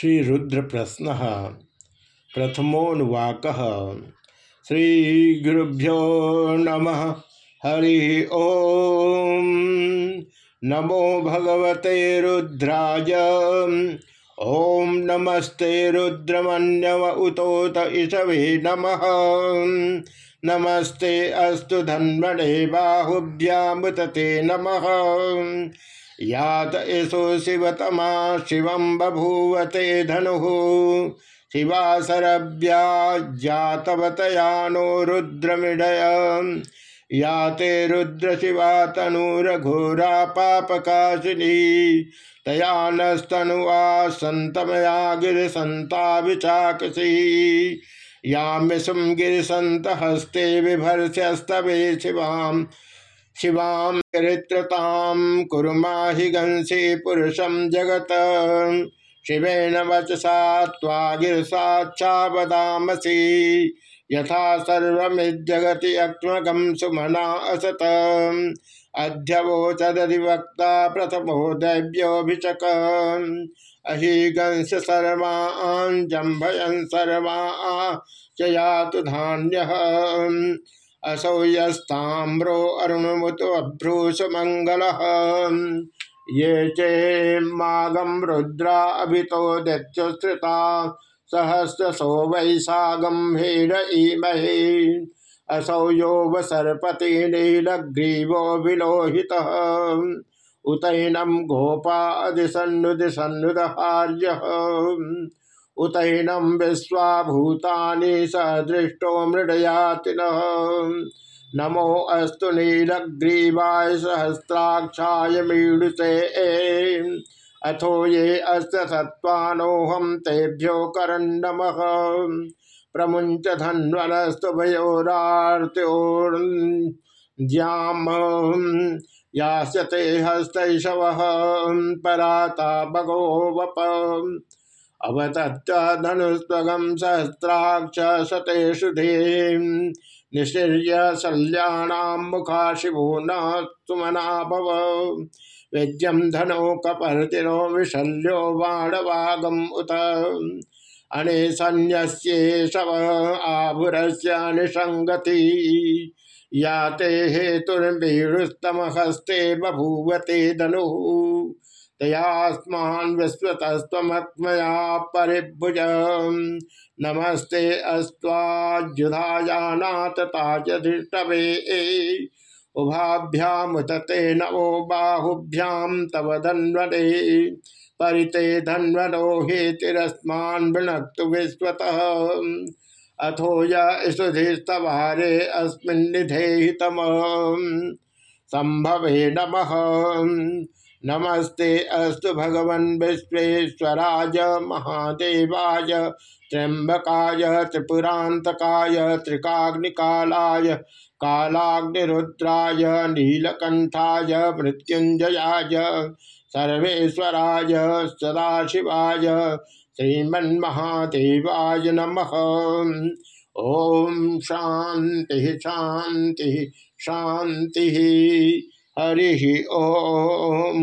श्रीरुद्र प्रश्न प्रथमोन्वाक श्रीगुरुभ्यो नम। हरि ओम। नमो भगवते रुद्राय। ओम नमस्ते रुद्रमन्यव उतोत ईशवे नमः। नमस्ते अस्तु धन्मणे बाहुभ्यामुतते नमः। यात यशो शिवतमा शिव बभूवते धनु। शिवासरभ्याजातवतया नो रुद्रमिडय। याते रुद्र शिवा तनुरघोरा पापकाशिनी तया नस्तनुवा संतमया गिरिसंता विचाकसी यामिसुम गिरिसंत हस्ते विभर्ष्यस्तवे शिवाम। शिवां चरित्रतां कुर्माहि गंसी पुरुषं जगत। शिवेन वचसा त्वागिरसाच्छा वदामसि यथा सर्वमिज्जगति अक्ष्मगं सुमना असत। अध्यवोचदधिवक्ता प्रथमो दैव्योभिचक अहिगंस सर्वा च यातु धान्यः। असौ यस्ताम्रो अरुणमुत अभ्रूष मंगल ये चेमागम रुद्रा अभितो दैत्युश्रिता सहस्रसो वैशागम हेड ईमहे असौ यो वसर्पति नीलग्रीवो विलोहित। उतैनम गोपादिसन्नुदिसन्नुदहार्य। उतैनम विश्वाभूतानि सदृष्टो मृडयाति नमो अस्तु नीलग्रीवाय सहस्राक्षाय मीडुसे अथो ये अस्त सत्वानोहम तेभ्यो करन्नम प्रमुंच धन्वनस्तु भयोरार्त्योर्ज्याम यास्यते हस्तैषव पराता भगो वप। अवतत्धनुस्वगम सहस्राक्ष सतेषु धीम। निशीर्य शल्याणाम मुखा शिवो न सुमना भव वेद्यम धनो कपर्तिनो विशल्यो बाणवागम उत। अने शव आभुरस्य निसंगति। या ते हेतुर्वीरुस्तम हस्ते बभूवते धनु। तयास्मान विश्वतस्तमत्मया परिभुज। नमस्ते अस्वाजुधायानाथ उभाभ्यामुतते नवो बाहुभ्याम तव धन्वरे परिते धन्वनो हेतिरस्मान वृणक्तु विश्वतः। अथो युधिस्तवारे अस्मिन्निधेहितम संभवे नमः। नमस्ते अस्तु भगवन विश्वेश्वराय महादेवाय त्र्यंबकाय त्रिपुरांतकाय त्रिकाग्निकालाय, कालाग्निरुद्राय नीलकंठाय मृत्युंजयाय सर्वेश्वराय, सदाशिवाय, श्रीमन्महादेवाय नमः। ओम शांति शांति शांति हरि ओम।